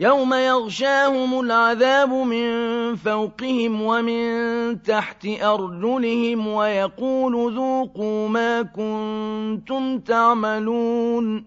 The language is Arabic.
يوم يغشاهم العذاب من فوقهم ومن تحت أرجلهم ويقول ذوقوا ما كنتم تعملون